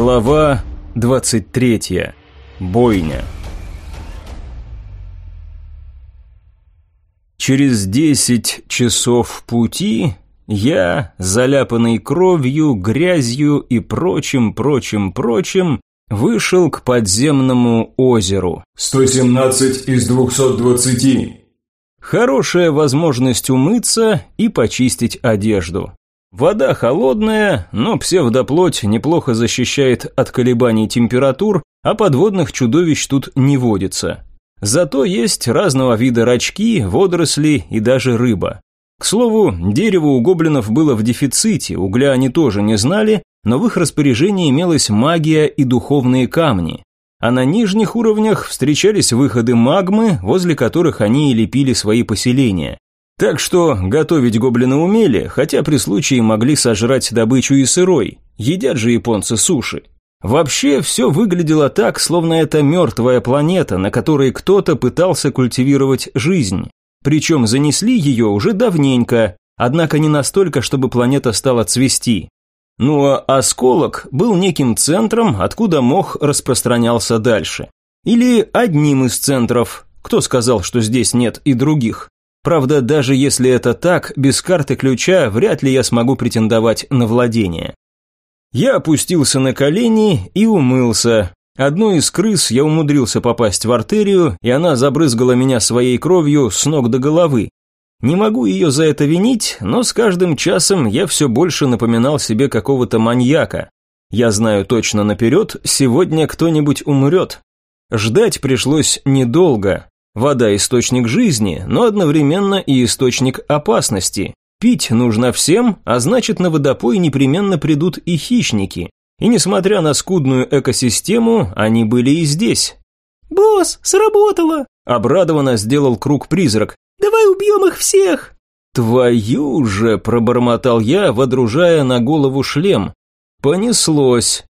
Глава 23. Бойня. Через десять часов пути я, заляпанный кровью, грязью и прочим, прочим, прочим, вышел к подземному озеру. 117 из 220. Хорошая возможность умыться и почистить одежду. Вода холодная, но псевдоплоть неплохо защищает от колебаний температур, а подводных чудовищ тут не водится. Зато есть разного вида рачки, водоросли и даже рыба. К слову, дерево у гоблинов было в дефиците, угля они тоже не знали, но в их распоряжении имелась магия и духовные камни. А на нижних уровнях встречались выходы магмы, возле которых они и лепили свои поселения. Так что готовить гоблины умели, хотя при случае могли сожрать добычу и сырой. Едят же японцы суши. Вообще все выглядело так, словно это мертвая планета, на которой кто-то пытался культивировать жизнь. Причем занесли ее уже давненько, однако не настолько, чтобы планета стала цвести. Ну а осколок был неким центром, откуда мох распространялся дальше. Или одним из центров. Кто сказал, что здесь нет и других? Правда, даже если это так, без карты ключа вряд ли я смогу претендовать на владение. Я опустился на колени и умылся. Одну из крыс я умудрился попасть в артерию, и она забрызгала меня своей кровью с ног до головы. Не могу ее за это винить, но с каждым часом я все больше напоминал себе какого-то маньяка. Я знаю точно наперед, сегодня кто-нибудь умрет. Ждать пришлось недолго, Вода – источник жизни, но одновременно и источник опасности. Пить нужно всем, а значит на водопой непременно придут и хищники. И несмотря на скудную экосистему, они были и здесь. «Босс, сработало!» – обрадованно сделал круг призрак. «Давай убьем их всех!» «Твою же!» – пробормотал я, водружая на голову шлем. Понеслось.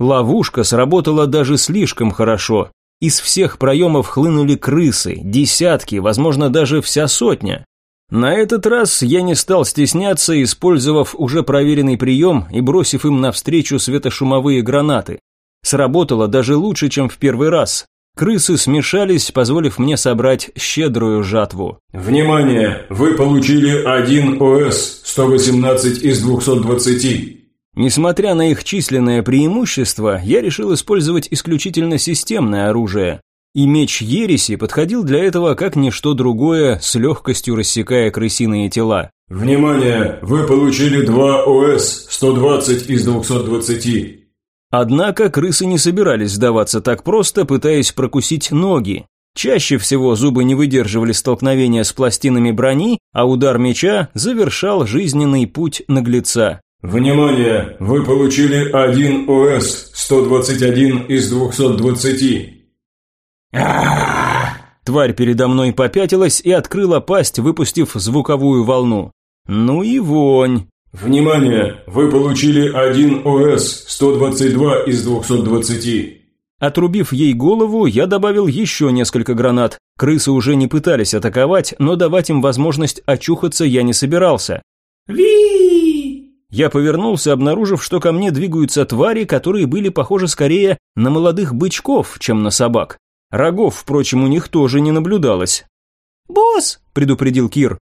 Ловушка сработала даже слишком хорошо. Из всех проемов хлынули крысы, десятки, возможно, даже вся сотня. На этот раз я не стал стесняться, использовав уже проверенный прием и бросив им навстречу светошумовые гранаты. Сработало даже лучше, чем в первый раз. Крысы смешались, позволив мне собрать щедрую жатву. «Внимание! Вы получили один ОС, 118 из 220. Несмотря на их численное преимущество, я решил использовать исключительно системное оружие. И меч Ереси подходил для этого как ничто другое, с легкостью рассекая крысиные тела. «Внимание! Вы получили два ОС, 120 из 220!» Однако крысы не собирались сдаваться так просто, пытаясь прокусить ноги. Чаще всего зубы не выдерживали столкновения с пластинами брони, а удар меча завершал жизненный путь наглеца. Внимание! Вы получили один ОС, 121 из 220. Тварь передо мной попятилась и открыла пасть, выпустив звуковую волну. Ну и вонь. Внимание! Вы получили один ОС, 122 из 220. Отрубив ей голову, я добавил еще несколько гранат. Крысы уже не пытались атаковать, но давать им возможность очухаться я не собирался. ви я повернулся, обнаружив, что ко мне двигаются твари, которые были похожи скорее на молодых бычков, чем на собак. Рогов, впрочем, у них тоже не наблюдалось. «Босс!» – предупредил Кир.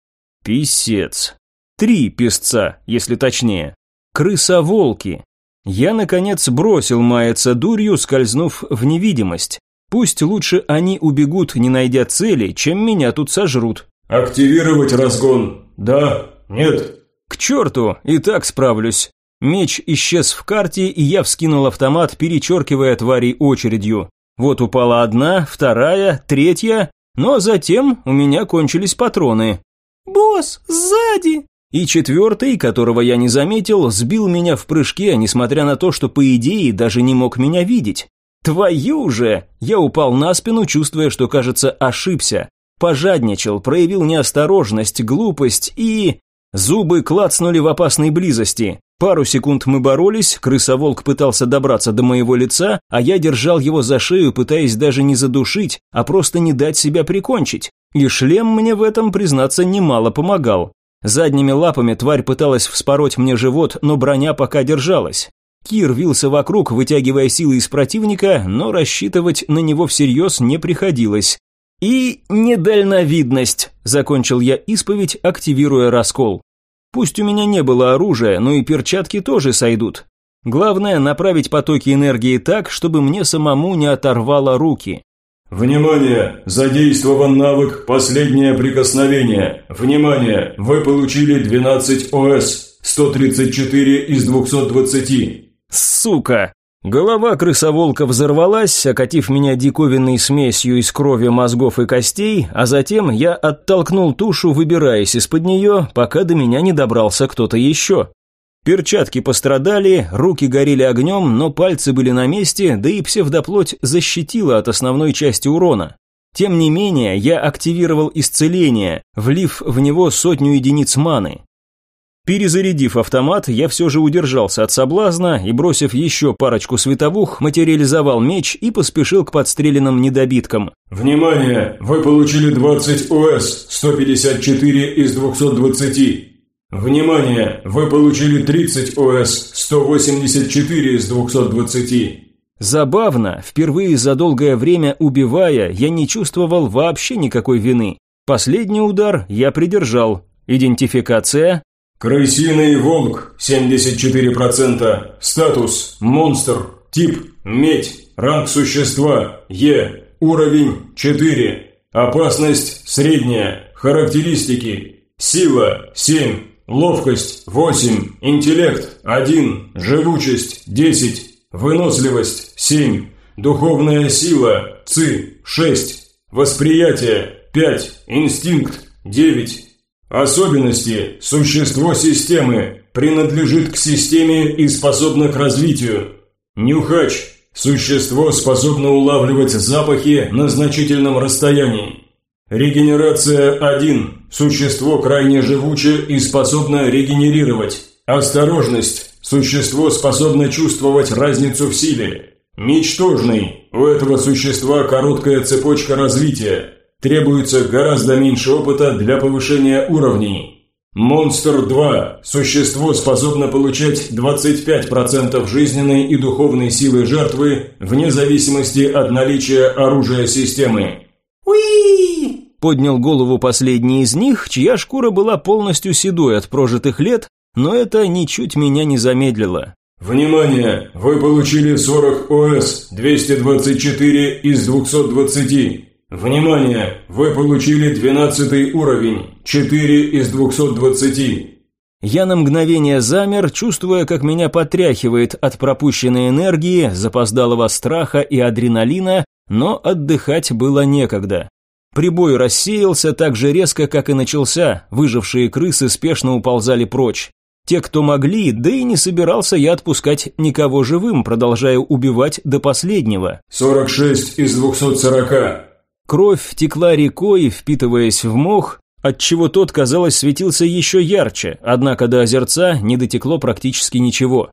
«Писец. Три песца, если точнее. Крысоволки. Я, наконец, бросил маяться дурью, скользнув в невидимость. Пусть лучше они убегут, не найдя цели, чем меня тут сожрут». «Активировать разгон. Да? Нет?» К черту, и так справлюсь. Меч исчез в карте, и я вскинул автомат, перечеркивая тварей очередью. Вот упала одна, вторая, третья, но затем у меня кончились патроны. «Босс, сзади!» И четвертый, которого я не заметил, сбил меня в прыжке, несмотря на то, что по идее даже не мог меня видеть. Твою же! Я упал на спину, чувствуя, что, кажется, ошибся. Пожадничал, проявил неосторожность, глупость и... Зубы клацнули в опасной близости. Пару секунд мы боролись, крысоволк пытался добраться до моего лица, а я держал его за шею, пытаясь даже не задушить, а просто не дать себя прикончить. И шлем мне в этом, признаться, немало помогал. Задними лапами тварь пыталась вспороть мне живот, но броня пока держалась. Кир вился вокруг, вытягивая силы из противника, но рассчитывать на него всерьез не приходилось. «И недальновидность», – закончил я исповедь, активируя раскол. Пусть у меня не было оружия, но и перчатки тоже сойдут. Главное – направить потоки энергии так, чтобы мне самому не оторвало руки. Внимание! Задействован навык «Последнее прикосновение». Внимание! Вы получили 12 ОС, 134 из 220. Сука! Голова крысоволка взорвалась, окатив меня диковинной смесью из крови, мозгов и костей, а затем я оттолкнул тушу, выбираясь из-под нее, пока до меня не добрался кто-то еще. Перчатки пострадали, руки горели огнем, но пальцы были на месте, да и псевдоплоть защитила от основной части урона. Тем не менее, я активировал исцеление, влив в него сотню единиц маны. Перезарядив автомат, я все же удержался от соблазна и, бросив еще парочку световух, материализовал меч и поспешил к подстреленным недобиткам. Внимание! Вы получили 20 ОС, 154 из 220. Внимание! Вы получили 30 ОС, 184 из 220. Забавно, впервые за долгое время убивая, я не чувствовал вообще никакой вины. Последний удар я придержал. Идентификация Крысиный волк 74%. Статус монстр. Тип медь. Ранг существа Е. Уровень 4. Опасность средняя. Характеристики. Сила 7. Ловкость 8. Интеллект 1. Живучесть 10. Выносливость 7. Духовная сила ЦИ 6. Восприятие 5. Инстинкт 9. Особенности. Существо системы. Принадлежит к системе и способно к развитию. Нюхач. Существо способно улавливать запахи на значительном расстоянии. Регенерация 1. Существо крайне живуче и способно регенерировать. Осторожность. Существо способно чувствовать разницу в силе. Ничтожный. У этого существа короткая цепочка развития. Требуется гораздо меньше опыта для повышения уровней. Монстр 2. Существо способно получать 25% жизненной и духовной силы жертвы вне зависимости от наличия оружия системы. Уи! Поднял голову последний из них, чья шкура была полностью седой от прожитых лет, но это ничуть меня не замедлило. Внимание! Вы получили 40 ОС, 224 из 220. Внимание! Вы получили 12 уровень, 4 из 220. Я на мгновение замер, чувствуя, как меня потряхивает от пропущенной энергии, запоздалого страха и адреналина, но отдыхать было некогда. Прибой рассеялся так же резко, как и начался, выжившие крысы спешно уползали прочь. Те, кто могли, да и не собирался я отпускать никого живым, продолжая убивать до последнего. 46 из 240. Кровь текла рекой, впитываясь в мох, отчего тот, казалось, светился еще ярче, однако до озерца не дотекло практически ничего.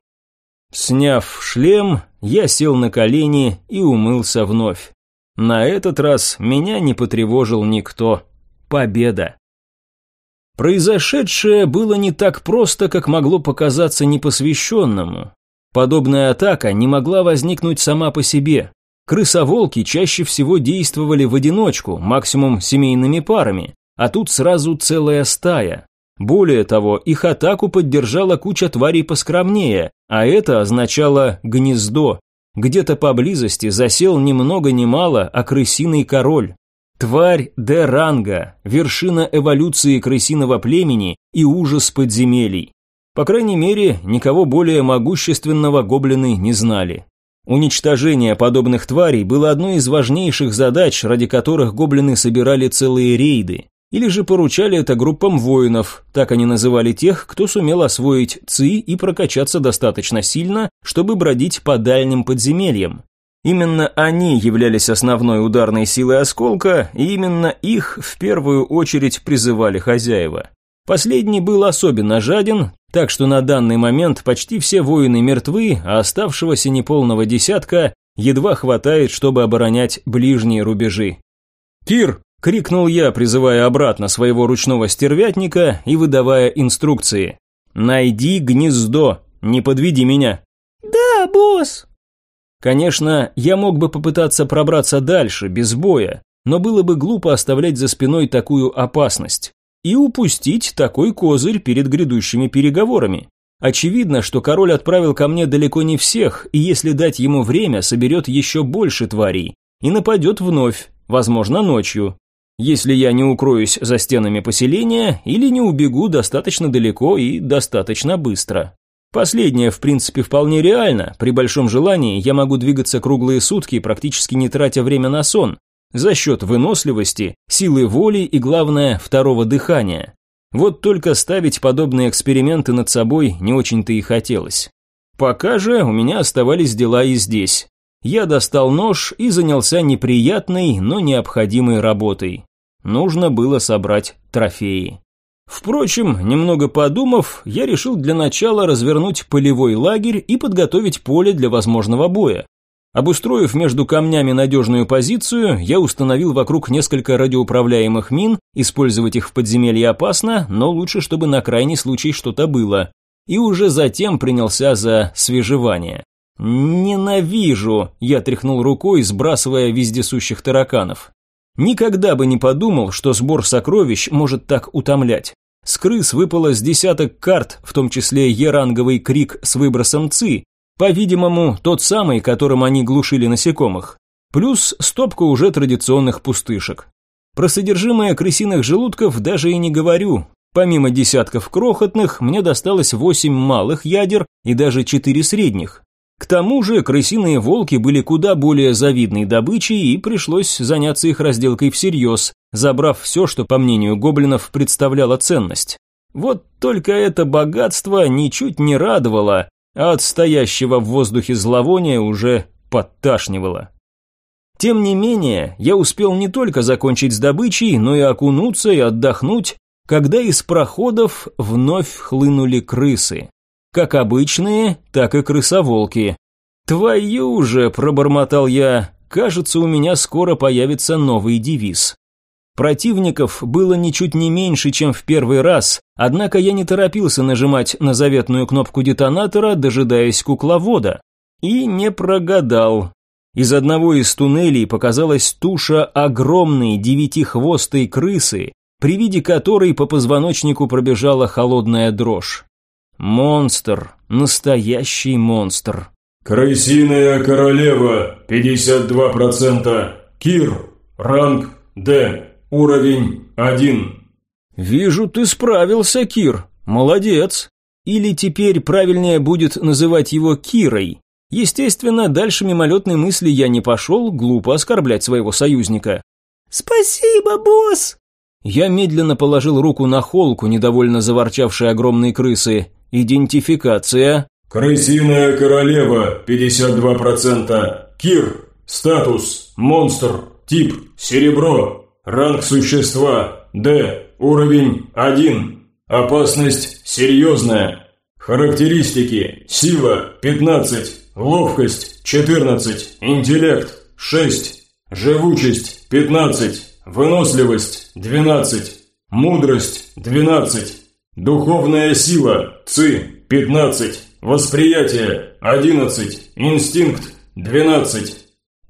Сняв шлем, я сел на колени и умылся вновь. На этот раз меня не потревожил никто. Победа. Произошедшее было не так просто, как могло показаться непосвященному. Подобная атака не могла возникнуть сама по себе. Крысоволки чаще всего действовали в одиночку, максимум семейными парами, а тут сразу целая стая. Более того, их атаку поддержала куча тварей поскромнее, а это означало гнездо. Где-то поблизости засел ни много ни мало, а король. Тварь Д-ранга, вершина эволюции крысиного племени и ужас подземелий. По крайней мере, никого более могущественного гоблины не знали. Уничтожение подобных тварей было одной из важнейших задач, ради которых гоблины собирали целые рейды. Или же поручали это группам воинов, так они называли тех, кто сумел освоить ЦИ и прокачаться достаточно сильно, чтобы бродить по дальним подземельям. Именно они являлись основной ударной силой осколка, и именно их в первую очередь призывали хозяева. Последний был особенно жаден, так что на данный момент почти все воины мертвы, а оставшегося неполного десятка едва хватает, чтобы оборонять ближние рубежи. «Кир!» – крикнул я, призывая обратно своего ручного стервятника и выдавая инструкции. «Найди гнездо, не подведи меня». «Да!» Босс. Конечно, я мог бы попытаться пробраться дальше, без боя, но было бы глупо оставлять за спиной такую опасность и упустить такой козырь перед грядущими переговорами. Очевидно, что король отправил ко мне далеко не всех, и если дать ему время, соберет еще больше тварей и нападет вновь, возможно, ночью. Если я не укроюсь за стенами поселения или не убегу достаточно далеко и достаточно быстро. Последнее, в принципе, вполне реально. При большом желании я могу двигаться круглые сутки, практически не тратя время на сон, за счет выносливости, силы воли и, главное, второго дыхания. Вот только ставить подобные эксперименты над собой не очень-то и хотелось. Пока же у меня оставались дела и здесь. Я достал нож и занялся неприятной, но необходимой работой. Нужно было собрать трофеи. Впрочем, немного подумав, я решил для начала развернуть полевой лагерь и подготовить поле для возможного боя. Обустроив между камнями надежную позицию, я установил вокруг несколько радиоуправляемых мин, использовать их в подземелье опасно, но лучше, чтобы на крайний случай что-то было. И уже затем принялся за свежевание. «Ненавижу!» – я тряхнул рукой, сбрасывая вездесущих тараканов. Никогда бы не подумал, что сбор сокровищ может так утомлять. С крыс выпало с десяток карт, в том числе еранговый крик с выбросом ЦИ, по-видимому, тот самый, которым они глушили насекомых. Плюс стопка уже традиционных пустышек. Про содержимое крысиных желудков даже и не говорю. Помимо десятков крохотных, мне досталось восемь малых ядер и даже четыре средних. К тому же крысиные волки были куда более завидной добычей, и пришлось заняться их разделкой всерьез, забрав все, что, по мнению гоблинов, представляло ценность. Вот только это богатство ничуть не радовало, а от стоящего в воздухе зловония уже подташнивало. Тем не менее, я успел не только закончить с добычей, но и окунуться и отдохнуть, когда из проходов вновь хлынули крысы. Как обычные, так и крысоволки. «Твою же!» – пробормотал я. «Кажется, у меня скоро появится новый девиз». Противников было ничуть не меньше, чем в первый раз, однако я не торопился нажимать на заветную кнопку детонатора, дожидаясь кукловода. И не прогадал. Из одного из туннелей показалась туша огромной девятихвостой крысы, при виде которой по позвоночнику пробежала холодная дрожь. Монстр, настоящий монстр. «Крысиная королева, 52%. Кир, ранг Д». Уровень один. Вижу, ты справился, Кир. Молодец. Или теперь правильнее будет называть его Кирой. Естественно, дальше мимолетной мысли я не пошел, глупо оскорблять своего союзника. «Спасибо, босс!» Я медленно положил руку на холку, недовольно заворчавшей огромной крысы. Идентификация. «Крысиная королева, 52%. Кир, статус, монстр, тип, серебро, Ранг существа D. Уровень 1. Опасность серьезная. Характеристики. Сила 15. Ловкость 14. Интеллект 6. Живучесть 15. Выносливость 12. Мудрость 12. Духовная сила ЦИ 15. Восприятие 11. Инстинкт 12.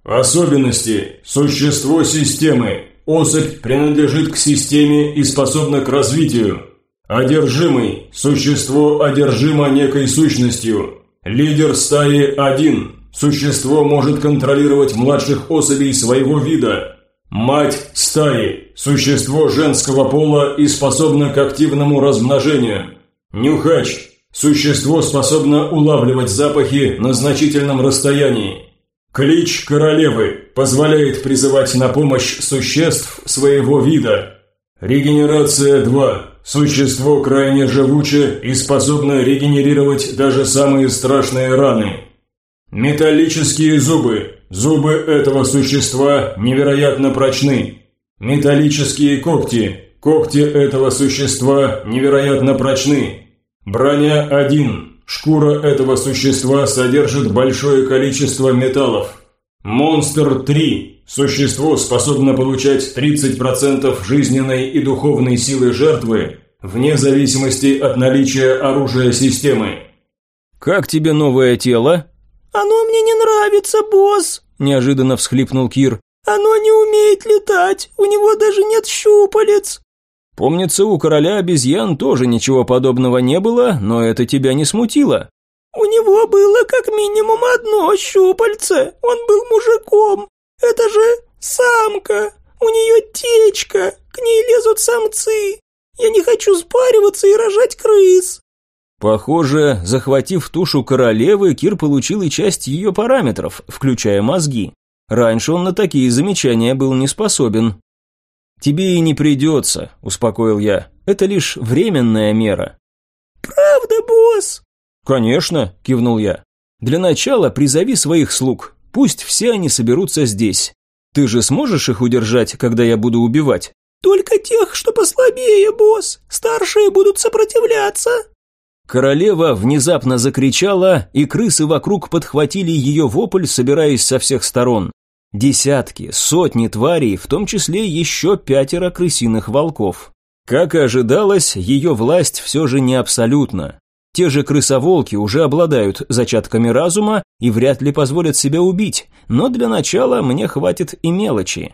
Особенности. Существо системы Особь принадлежит к системе и способна к развитию. Одержимый – существо одержимо некой сущностью. Лидер стаи – один. Существо может контролировать младших особей своего вида. Мать стаи – существо женского пола и способно к активному размножению. Нюхач – существо способно улавливать запахи на значительном расстоянии. Клич королевы позволяет призывать на помощь существ своего вида. Регенерация 2. Существо крайне живуче и способно регенерировать даже самые страшные раны. Металлические зубы. Зубы этого существа невероятно прочны. Металлические когти. Когти этого существа невероятно прочны. Броня 1. Шкура этого существа содержит большое количество металлов. Монстр 3. Существо способно получать 30% жизненной и духовной силы жертвы, вне зависимости от наличия оружия системы. «Как тебе новое тело?» «Оно мне не нравится, босс!» – неожиданно всхлипнул Кир. «Оно не умеет летать, у него даже нет щупалец!» Помнится, у короля обезьян тоже ничего подобного не было, но это тебя не смутило. У него было как минимум одно щупальце, он был мужиком. Это же самка, у нее течка, к ней лезут самцы. Я не хочу спариваться и рожать крыс. Похоже, захватив тушу королевы, Кир получил и часть ее параметров, включая мозги. Раньше он на такие замечания был не способен. «Тебе и не придется», – успокоил я. «Это лишь временная мера». «Правда, босс?» «Конечно», – кивнул я. «Для начала призови своих слуг. Пусть все они соберутся здесь. Ты же сможешь их удержать, когда я буду убивать?» «Только тех, что послабее, босс. Старшие будут сопротивляться». Королева внезапно закричала, и крысы вокруг подхватили ее вопль, собираясь со всех сторон. Десятки, сотни тварей, в том числе еще пятеро крысиных волков. Как и ожидалось, ее власть все же не абсолютна. Те же крысоволки уже обладают зачатками разума и вряд ли позволят себя убить, но для начала мне хватит и мелочи.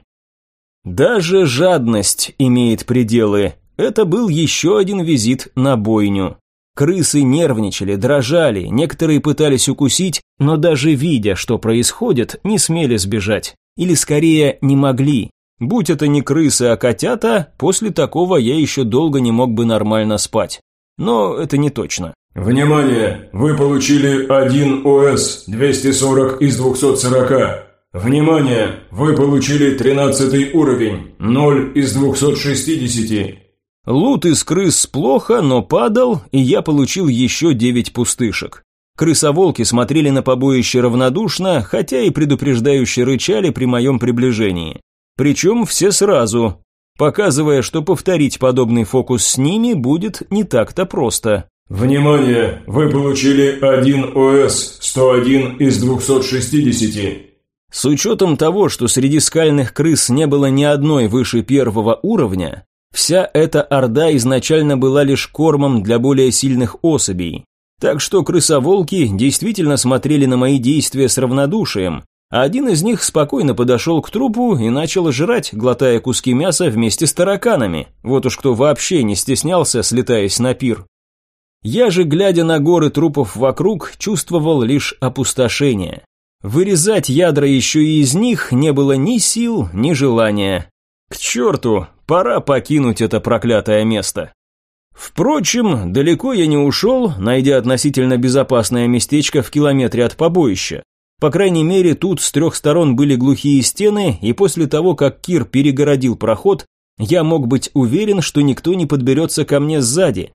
Даже жадность имеет пределы. Это был еще один визит на бойню. Крысы нервничали, дрожали, некоторые пытались укусить, но даже видя, что происходит, не смели сбежать. Или скорее, не могли. Будь это не крысы, а котята, после такого я еще долго не мог бы нормально спать. Но это не точно. Внимание! Вы получили 1 ОС, 240 из 240. Внимание! Вы получили 13 уровень, 0 из 260. Лут из крыс плохо, но падал, и я получил еще девять пустышек. Крысоволки смотрели на побоище равнодушно, хотя и предупреждающе рычали при моем приближении. Причем все сразу, показывая, что повторить подобный фокус с ними будет не так-то просто. «Внимание! Вы получили 1 ОС, 101 из 260. С учетом того, что среди скальных крыс не было ни одной выше первого уровня, Вся эта орда изначально была лишь кормом для более сильных особей. Так что крысоволки действительно смотрели на мои действия с равнодушием, а один из них спокойно подошел к трупу и начал жрать, глотая куски мяса вместе с тараканами. Вот уж кто вообще не стеснялся, слетаясь на пир. Я же, глядя на горы трупов вокруг, чувствовал лишь опустошение. Вырезать ядра еще и из них не было ни сил, ни желания. К черту, Пора покинуть это проклятое место. Впрочем, далеко я не ушел, найдя относительно безопасное местечко в километре от побоища. По крайней мере, тут с трех сторон были глухие стены, и после того, как Кир перегородил проход, я мог быть уверен, что никто не подберется ко мне сзади.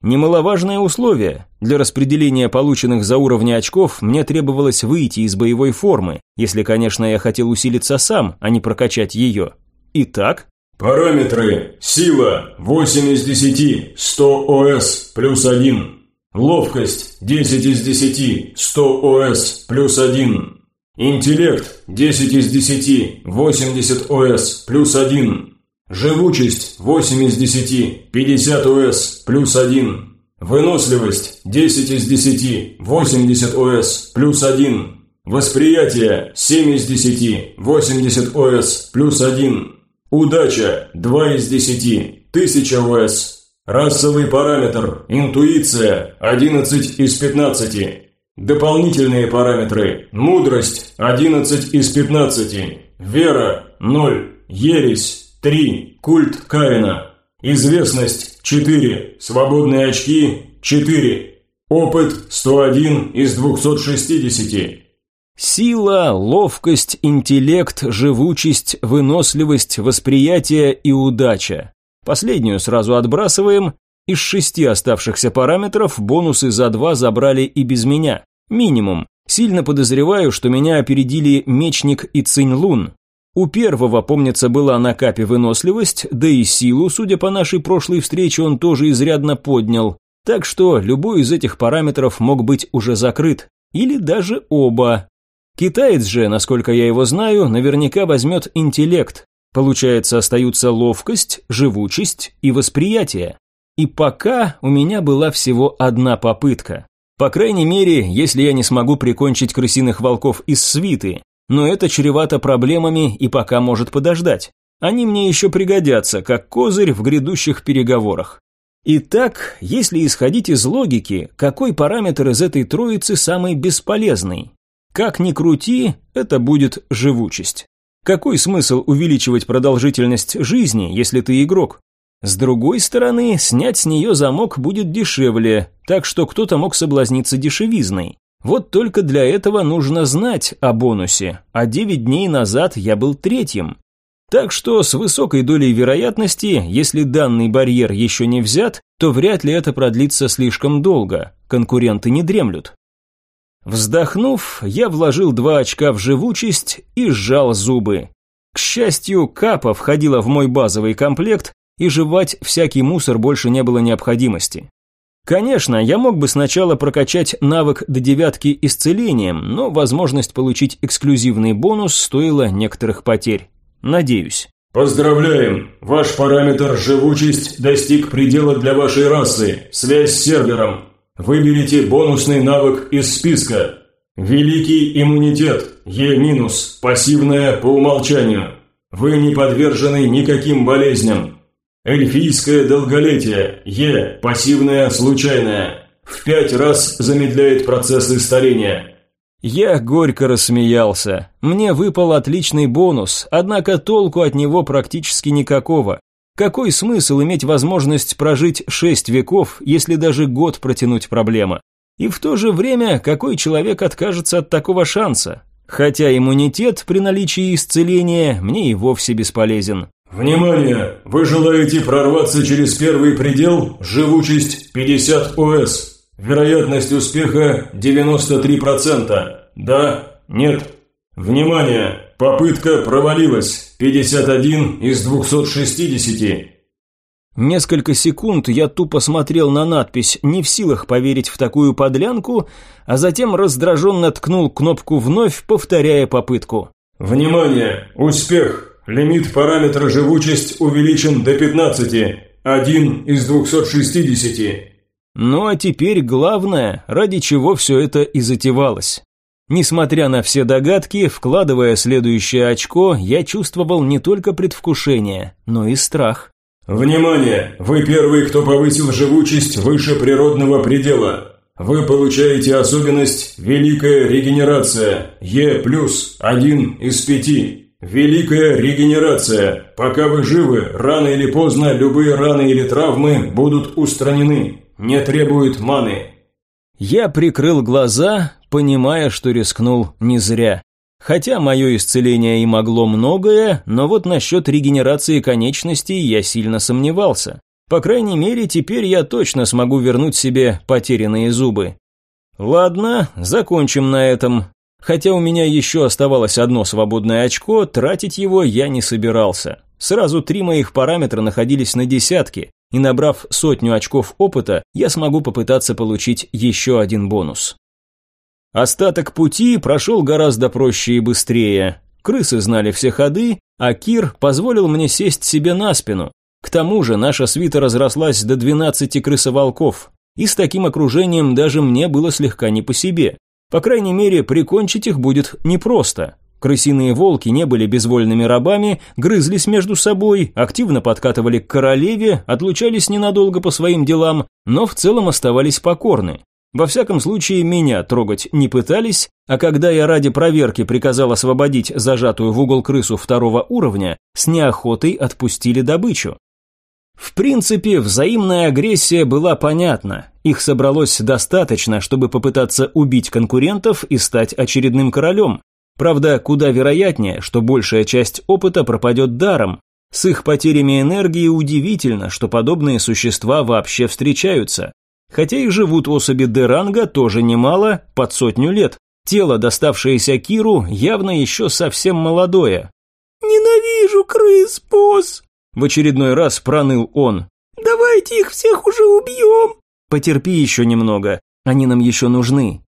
Немаловажное условие. Для распределения полученных за уровни очков мне требовалось выйти из боевой формы, если, конечно, я хотел усилиться сам, а не прокачать ее. Итак, Параметры. Сила 8 из 10, 100 ОС плюс 1. Ловкость 10 из 10, 100 ОС плюс 1. Интеллект 10 из 10, 80 ОС плюс 1. Живучесть 8 из 10, 50 ОС плюс 1. Выносливость 10 из 10, 80 ОС плюс 1. Восприятие 7 из 10, 80 ОС плюс 1. Удача – 2 из 10, 1000 ВС. Расовый параметр – интуиция – 11 из 15. Дополнительные параметры – мудрость – 11 из 15. Вера – 0. Ересь – 3. Культ Каина. Известность – 4. Свободные очки – 4. Опыт – 101 из 260. Сила, ловкость, интеллект, живучесть, выносливость, восприятие и удача. Последнюю сразу отбрасываем. Из шести оставшихся параметров бонусы за два забрали и без меня. Минимум. Сильно подозреваю, что меня опередили Мечник и Цинь-Лун. У первого, помнится, была на капе выносливость, да и силу, судя по нашей прошлой встрече, он тоже изрядно поднял. Так что любой из этих параметров мог быть уже закрыт. Или даже оба. Китаец же, насколько я его знаю, наверняка возьмет интеллект. Получается, остаются ловкость, живучесть и восприятие. И пока у меня была всего одна попытка. По крайней мере, если я не смогу прикончить крысиных волков из свиты, но это чревато проблемами и пока может подождать. Они мне еще пригодятся, как козырь в грядущих переговорах. Итак, если исходить из логики, какой параметр из этой троицы самый бесполезный? Как ни крути, это будет живучесть. Какой смысл увеличивать продолжительность жизни, если ты игрок? С другой стороны, снять с нее замок будет дешевле, так что кто-то мог соблазниться дешевизной. Вот только для этого нужно знать о бонусе, а 9 дней назад я был третьим. Так что с высокой долей вероятности, если данный барьер еще не взят, то вряд ли это продлится слишком долго, конкуренты не дремлют. Вздохнув, я вложил два очка в живучесть и сжал зубы. К счастью, капа входила в мой базовый комплект, и жевать всякий мусор больше не было необходимости. Конечно, я мог бы сначала прокачать навык до девятки исцелением, но возможность получить эксклюзивный бонус стоила некоторых потерь. Надеюсь. Поздравляем! Ваш параметр «Живучесть» достиг предела для вашей расы. Связь с сервером. Выберите бонусный навык из списка. Великий иммунитет. Е-. Пассивная по умолчанию. Вы не подвержены никаким болезням. Эльфийское долголетие. Е. Пассивное случайное. В пять раз замедляет процессы старения. Я горько рассмеялся. Мне выпал отличный бонус, однако толку от него практически никакого. Какой смысл иметь возможность прожить шесть веков, если даже год протянуть проблема? И в то же время, какой человек откажется от такого шанса? Хотя иммунитет при наличии исцеления мне и вовсе бесполезен. Внимание! Вы желаете прорваться через первый предел? Живучесть 50 ОС. Вероятность успеха 93%. Да? Нет? Внимание! Попытка провалилась. 51 из 260. Несколько секунд я тупо смотрел на надпись, не в силах поверить в такую подлянку, а затем раздраженно ткнул кнопку вновь, повторяя попытку. Внимание! Успех! Лимит параметра живучесть увеличен до 15. 1 из 260. Ну а теперь главное, ради чего все это и затевалось. Несмотря на все догадки, вкладывая следующее очко, я чувствовал не только предвкушение, но и страх. «Внимание! Вы первый, кто повысил живучесть выше природного предела. Вы получаете особенность «Великая регенерация» Е+, один из пяти. Великая регенерация. Пока вы живы, рано или поздно любые раны или травмы будут устранены не требует маны». Я прикрыл глаза, понимая, что рискнул не зря. Хотя мое исцеление и могло многое, но вот насчет регенерации конечностей я сильно сомневался. По крайней мере, теперь я точно смогу вернуть себе потерянные зубы. Ладно, закончим на этом. Хотя у меня еще оставалось одно свободное очко, тратить его я не собирался. Сразу три моих параметра находились на десятке, и набрав сотню очков опыта, я смогу попытаться получить еще один бонус. Остаток пути прошел гораздо проще и быстрее. Крысы знали все ходы, а Кир позволил мне сесть себе на спину. К тому же наша свита разрослась до 12 крысоволков, и с таким окружением даже мне было слегка не по себе. По крайней мере, прикончить их будет непросто. Крысиные волки не были безвольными рабами, грызлись между собой, активно подкатывали к королеве, отлучались ненадолго по своим делам, но в целом оставались покорны. Во всяком случае, меня трогать не пытались, а когда я ради проверки приказал освободить зажатую в угол крысу второго уровня, с неохотой отпустили добычу. В принципе, взаимная агрессия была понятна. Их собралось достаточно, чтобы попытаться убить конкурентов и стать очередным королем. Правда, куда вероятнее, что большая часть опыта пропадет даром. С их потерями энергии удивительно, что подобные существа вообще встречаются. Хотя и живут особи Деранга тоже немало, под сотню лет. Тело, доставшееся Киру, явно еще совсем молодое. «Ненавижу крыс, босс!» В очередной раз проныл он. «Давайте их всех уже убьем!» «Потерпи еще немного, они нам еще нужны».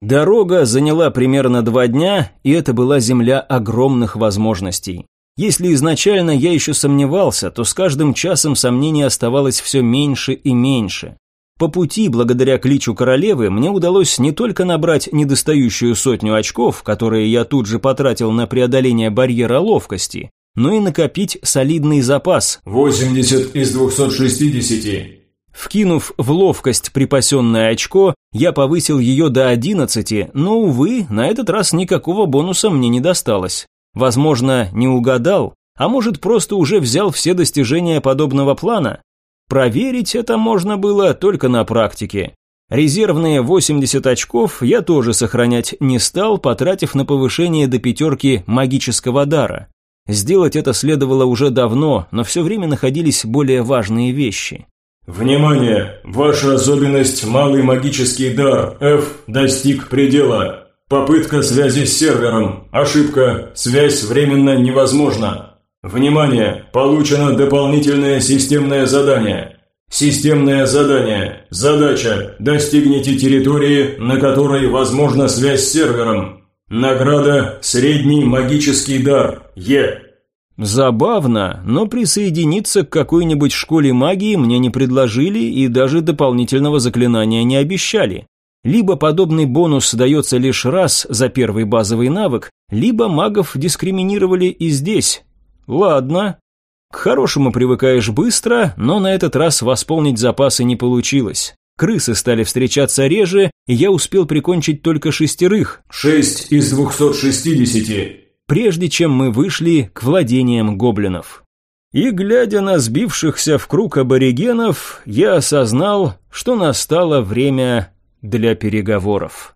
Дорога заняла примерно два дня, и это была земля огромных возможностей. Если изначально я еще сомневался, то с каждым часом сомнений оставалось все меньше и меньше. По пути, благодаря кличу королевы, мне удалось не только набрать недостающую сотню очков, которые я тут же потратил на преодоление барьера ловкости, но и накопить солидный запас. 80 из 260. Вкинув в ловкость припасенное очко, я повысил ее до 11, но, увы, на этот раз никакого бонуса мне не досталось. Возможно, не угадал, а может, просто уже взял все достижения подобного плана? Проверить это можно было только на практике. Резервные 80 очков я тоже сохранять не стал, потратив на повышение до пятерки магического дара. Сделать это следовало уже давно, но все время находились более важные вещи. Внимание! Ваша особенность «Малый магический дар» F достиг предела. Попытка связи с сервером. Ошибка. Связь временно невозможна. Внимание! Получено дополнительное системное задание. Системное задание. Задача. Достигните территории, на которой возможна связь с сервером. Награда «Средний магический дар» Е. Забавно, но присоединиться к какой-нибудь школе магии мне не предложили и даже дополнительного заклинания не обещали. Либо подобный бонус дается лишь раз за первый базовый навык, либо магов дискриминировали и здесь. Ладно. К хорошему привыкаешь быстро, но на этот раз восполнить запасы не получилось. Крысы стали встречаться реже, и я успел прикончить только шестерых. Шесть из двухсот шестидесяти прежде чем мы вышли к владениям гоблинов. И, глядя на сбившихся в круг аборигенов, я осознал, что настало время для переговоров.